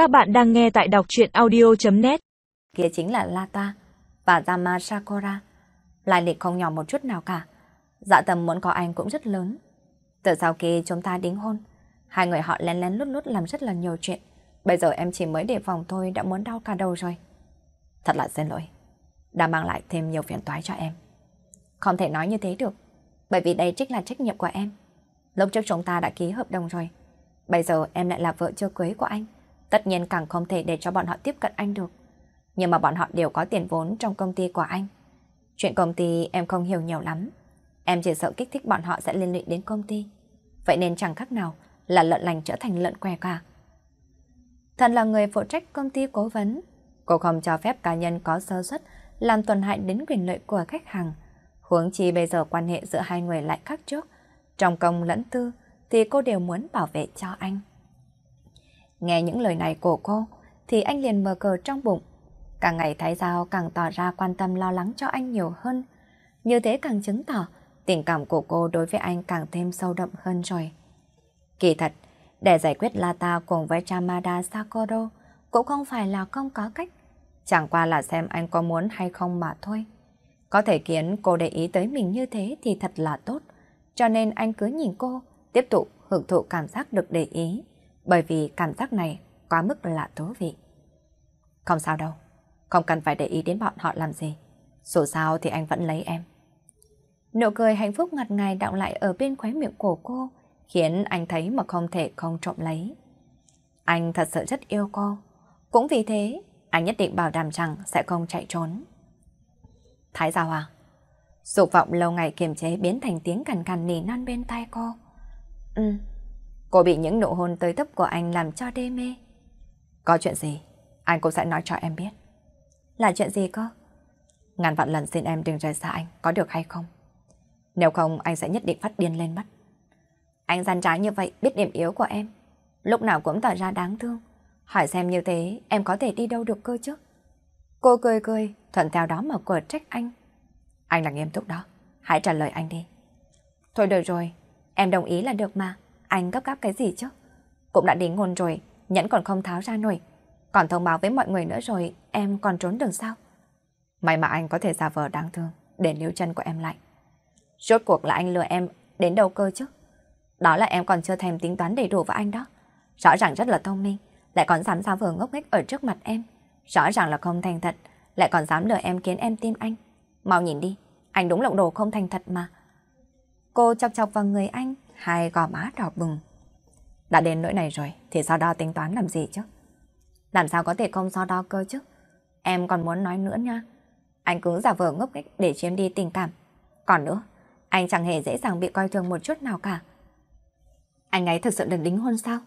Các bạn đang nghe tại đọc truyện audio.net Kia chính là Lata và Dama Sakura. Lai lịch không nhỏ một chút nào cả. Dạ tầm muốn có anh cũng rất lớn. Từ sau khi chúng ta đính hôn, hai người họ lén lén lút lút làm rất là nhiều chuyện. Bây giờ em chỉ mới đề phòng thôi đã muốn đau cả đầu rồi. Thật là xin lỗi. Đã mang lại thêm nhiều phiền toái cho em. Không thể nói như thế được. Bởi vì đây chính là trách nhiệm của em. Lúc trước chúng ta đã ký hợp đồng rồi. Bây giờ em lại là vợ chưa cưới của anh. Tất nhiên càng không thể để cho bọn họ tiếp cận anh được. Nhưng mà bọn họ đều có tiền vốn trong công ty của anh. Chuyện công ty em không hiểu nhiều lắm. Em chỉ sợ kích thích bọn họ sẽ liên lụy đến công ty. Vậy nên chẳng khác nào là lợn lành trở thành lợn què cả. thần là người phụ trách công ty cố vấn. Cô không cho phép cá nhân có sơ suất làm tổn hại đến quyền lợi của khách hàng. Huống chi bây giờ quan hệ giữa hai người lại khác trước. Trong công lẫn tư thì cô đều muốn bảo vệ cho anh. Nghe những lời này của cô thì anh liền mở cờ trong bụng. Càng ngày Thái Giao càng tỏ ra quan tâm lo lắng cho anh nhiều hơn. Như thế càng chứng tỏ tình cảm của cô đối với anh càng thêm sâu đậm hơn rồi. Kỳ thật, để giải quyết Lata cùng với Chamada Sakoro cũng không phải là không có cách. Chẳng qua là xem anh có muốn hay không mà thôi. Có thể khiến cô để ý tới mình như thế thì thật là tốt. Cho nên anh cứ nhìn cô, tiếp tục hưởng thụ cảm giác được để ý. Bởi vì cảm giác này quá mức là thú vị. Không sao đâu, không cần phải để ý đến bọn họ làm gì. Dù sao thì anh vẫn lấy em. Nụ cười hạnh phúc ngặt ngài đọng lại ở bên khóe miệng của cô, khiến anh thấy mà không thể không trộm lấy. Anh thật sự rất yêu cô. Cũng vì thế, anh nhất định bảo đảm rằng sẽ không chạy trốn. Thái Giao à? Dục vọng lâu ngày kiềm chế biến thành tiếng cằn cằn nỉ non bên tai cô. Ừ. Cô bị những nụ hôn tới tấp của anh làm cho đê mê. Có chuyện gì? Anh cũng sẽ nói cho em biết. Là chuyện gì cơ? Ngàn vạn lần xin em đừng rời xa anh, có được hay không? Nếu không anh sẽ nhất định phát điên lên mất. Anh gian trái như vậy biết điểm yếu của em. Lúc nào cũng tỏ ra đáng thương. Hỏi xem như thế em có thể đi đâu được cơ chứ? Cô cười cười, thuận theo đó mà quở trách anh. Anh là nghiêm túc đó, hãy trả lời anh đi. Thôi được rồi, em đồng ý là được mà. Anh gấp gáp cái gì chứ? Cũng đã đính hôn rồi, nhẫn còn không tháo ra nổi. Còn thông báo với mọi người nữa rồi, em còn trốn đường sao? May mà anh có thể giả vờ đáng thương để níu chân của em lại. Rốt cuộc là anh lừa em đến đâu cơ chứ? Đó là em còn chưa thèm tính toán đầy đủ với anh đó. Rõ ràng rất là thông minh, lại còn dám giả vờ ngốc nghếch ở trước mặt em. Rõ ràng là không thành thật, lại còn dám lừa em khiến em tin anh. Mau nhìn đi, anh đúng lộng đồ không thành thật mà. Cô chọc chọc vào người anh, hai gò má đỏ bừng. Đã đến nỗi này rồi, thì sao đo tính toán làm gì chứ? Làm sao có thể không so đo cơ chứ? Em còn muốn nói nữa nha. Anh cứ giả vờ ngốc nghếch để chiếm đi tình cảm. Còn nữa, anh chẳng hề dễ dàng bị coi thường một chút nào cả. Anh ấy thực sự được đính hôn sao?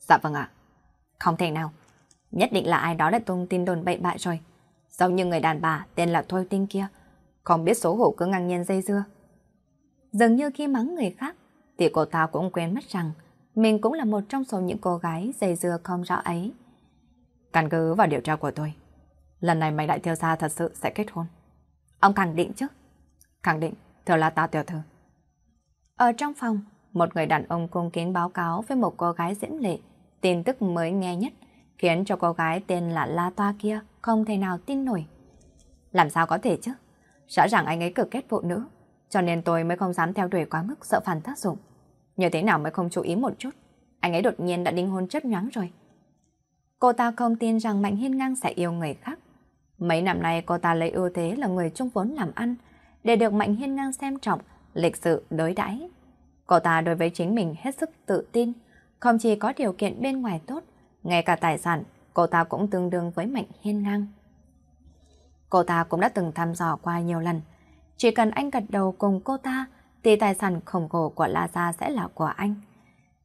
Dạ vâng ạ. Không thể nào. Nhất định là ai đó đã tung tin đồn bậy bại rồi. Giống như người đàn bà tên là Thôi Tinh kia. Không biết xấu hổ cứ ngang nhiên dây dưa. Dường như khi mắng người khác, thì cô ta cũng quên mất rằng mình cũng là một trong số những cô gái dày dưa không rõ ấy. Căn cứ vào điều tra của tôi, lần này mày đại thiếu gia thật sự sẽ kết hôn. Ông khẳng định chứ? Khẳng định, thưa là ta tiểu thư. Ở trong phòng, một người đàn ông cung kính báo cáo với một cô gái diễm lệ, tin tức mới nghe nhất, khiến cho cô gái tên là La Toa kia không thể nào tin nổi. Làm sao có thể chứ? Rõ ràng anh ấy cực kết phụ nữ, cho nên tôi mới không dám theo đuổi quá mức sợ phản tác dụng. Như thế nào mới không chú ý một chút, anh ấy đột nhiên đã đính hôn chất nhoáng rồi. Cô ta không tin rằng Mạnh Hiên Ngang sẽ yêu người khác. Mấy năm nay cô ta lấy ưu thế là người trung vốn làm ăn, để được Mạnh Hiên Ngang xem trọng, lịch sự đối đãi. Cô ta đối với chính mình hết sức tự tin, không chỉ có điều kiện bên ngoài tốt, ngay cả tài sản, cô ta cũng tương đương với Mạnh Hiên Ngang. Cô ta cũng đã từng thăm dò qua nhiều lần. Chỉ cần anh gật đầu cùng cô ta, thì tài sản khổng lồ của La Gia sẽ là của anh.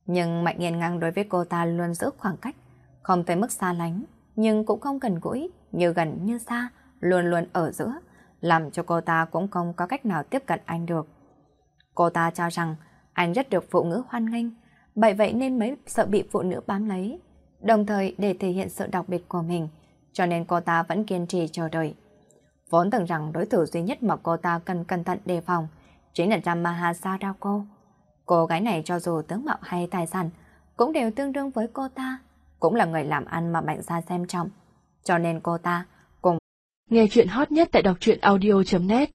Nhưng Mạnh Nghiên Ngang đối với cô ta luôn giữ khoảng cách, không tới mức xa lánh, nhưng cũng không gần gũi, như gần như xa, luôn luôn ở giữa, làm cho cô ta cũng không có cách nào tiếp cận anh được. Cô ta cho rằng anh rất được phụ nữ hoan nghênh, bởi vậy nên mới sợ bị phụ nữ bám lấy, đồng thời để thể hiện sự đặc biệt của mình, cho nên cô ta vẫn kiên trì chờ đợi. Vốn tưởng rằng đối thủ duy nhất mà cô ta cần cẩn thận đề phòng chính là Ramaha Sarako. Cô gái này cho dù tướng mạo hay tài sản cũng đều tương đương với cô ta. cũng là người làm ăn mà mạnh Gia xem trọng. Cho nên cô ta cùng Nghe chuyện hot nhất tại đọc truyện audio.net